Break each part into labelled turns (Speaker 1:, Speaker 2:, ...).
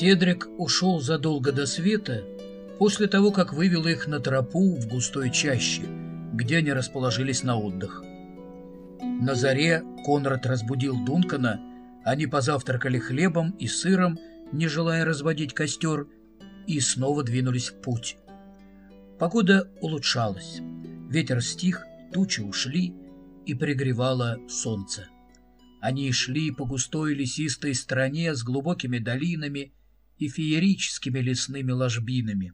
Speaker 1: Седрик ушел задолго до света, после того, как вывел их на тропу в густой чаще, где они расположились на отдых. На заре Конрад разбудил Дункана, они позавтракали хлебом и сыром, не желая разводить костер, и снова двинулись в путь. Погода улучшалась, ветер стих, тучи ушли, и пригревало солнце. Они шли по густой лесистой стране с глубокими долинами и феерическими лесными ложбинами.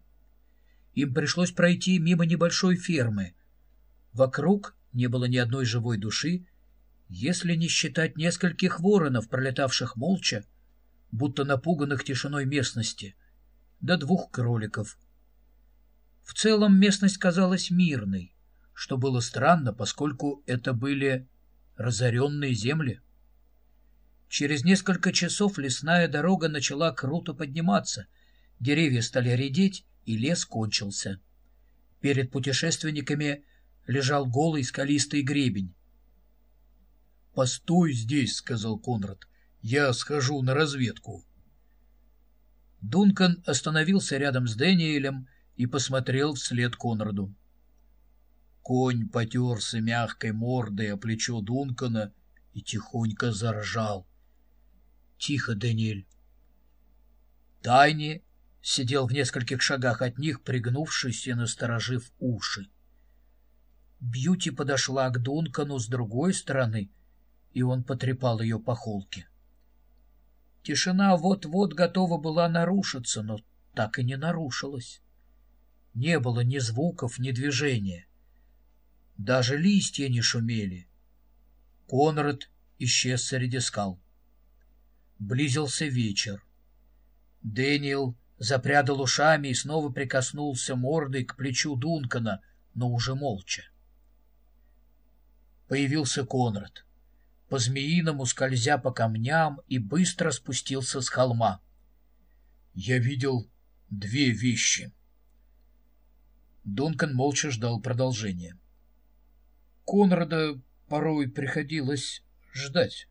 Speaker 1: Им пришлось пройти мимо небольшой фермы. Вокруг не было ни одной живой души, если не считать нескольких воронов, пролетавших молча, будто напуганных тишиной местности, до двух кроликов. В целом местность казалась мирной, что было странно, поскольку это были разоренные земли. Через несколько часов лесная дорога начала круто подниматься, деревья стали редеть, и лес кончился. Перед путешественниками лежал голый скалистый гребень. «Постой здесь», — сказал Конрад, — «я схожу на разведку». Дункан остановился рядом с Дэниелем и посмотрел вслед Конраду. Конь потерся мягкой мордой о плечо Дункана и тихонько заржал. Тихо, Даниэль. Тайни сидел в нескольких шагах от них, пригнувшись и насторожив уши. Бьюти подошла к Дункану с другой стороны, и он потрепал ее по холке. Тишина вот-вот готова была нарушиться, но так и не нарушилась. Не было ни звуков, ни движения. Даже листья не шумели. Конрад исчез среди скал. Близился вечер. Дэниел запрядал ушами и снова прикоснулся мордой к плечу Дункана, но уже молча. Появился Конрад, по-змеиному скользя по камням и быстро спустился с холма. Я видел две вещи. Дункан молча ждал продолжения. Конрада порой приходилось ждать.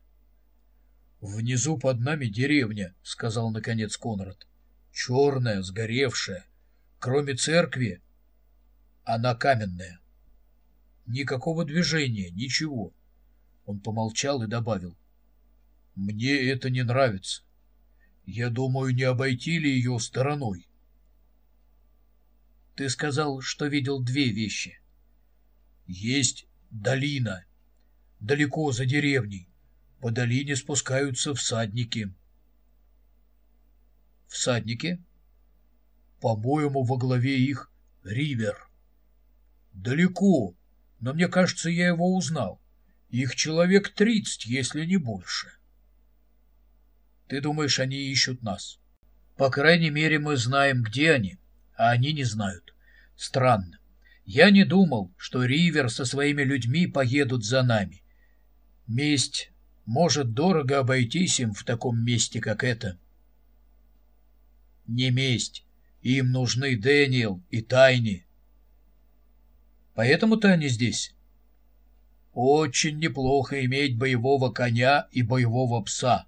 Speaker 1: «Внизу под нами деревня», — сказал наконец Конрад. «Черная, сгоревшая. Кроме церкви, она каменная. Никакого движения, ничего». Он помолчал и добавил. «Мне это не нравится. Я думаю, не обойти ли ее стороной?» «Ты сказал, что видел две вещи». «Есть долина, далеко за деревней. По долине спускаются всадники. Всадники? По-моему, во главе их Ривер. Далеко, но мне кажется, я его узнал. Их человек тридцать, если не больше. Ты думаешь, они ищут нас? По крайней мере, мы знаем, где они, а они не знают. Странно. Я не думал, что Ривер со своими людьми поедут за нами. Месть может дорого обойтись им в таком месте, как это. Не месть. Им нужны Дэниел и Тайни. Поэтому-то они здесь. Очень неплохо иметь боевого коня и боевого пса.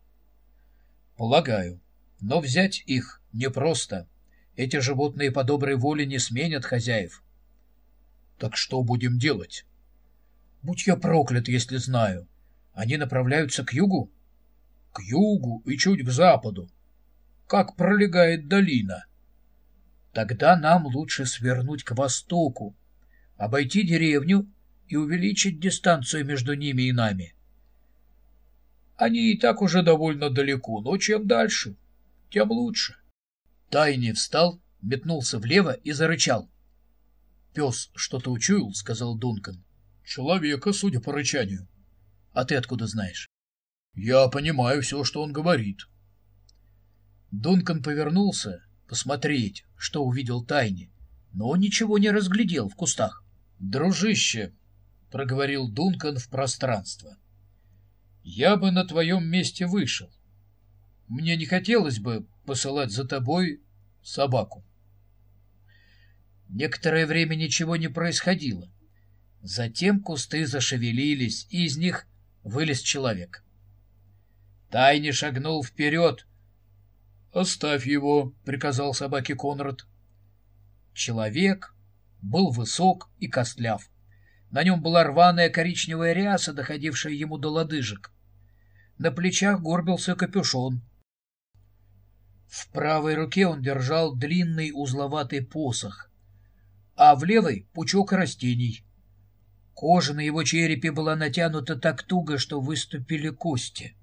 Speaker 1: Полагаю. Но взять их непросто. Эти животные по доброй воле не сменят хозяев. Так что будем делать? Будь я проклят, если знаю. Они направляются к югу? К югу и чуть к западу. Как пролегает долина. Тогда нам лучше свернуть к востоку, обойти деревню и увеличить дистанцию между ними и нами. Они и так уже довольно далеко, но чем дальше, тем лучше. Тайни встал, метнулся влево и зарычал. Пес что-то учуял, сказал Дункан. Человека, судя по рычанию. А ты откуда знаешь? Я понимаю все, что он говорит. Дункан повернулся посмотреть, что увидел Тайни, но ничего не разглядел в кустах. «Дружище», — проговорил Дункан в пространство, — «я бы на твоем месте вышел. Мне не хотелось бы посылать за тобой собаку». Некоторое время ничего не происходило. Затем кусты зашевелились, и из них вылез человек. Тайни шагнул вперед, «Оставь его», — приказал собаке Конрад. Человек был высок и костляв. На нем была рваная коричневая ряса, доходившая ему до лодыжек. На плечах горбился капюшон. В правой руке он держал длинный узловатый посох, а в левой — пучок растений. Кожа на его черепе была натянута так туго, что выступили кости.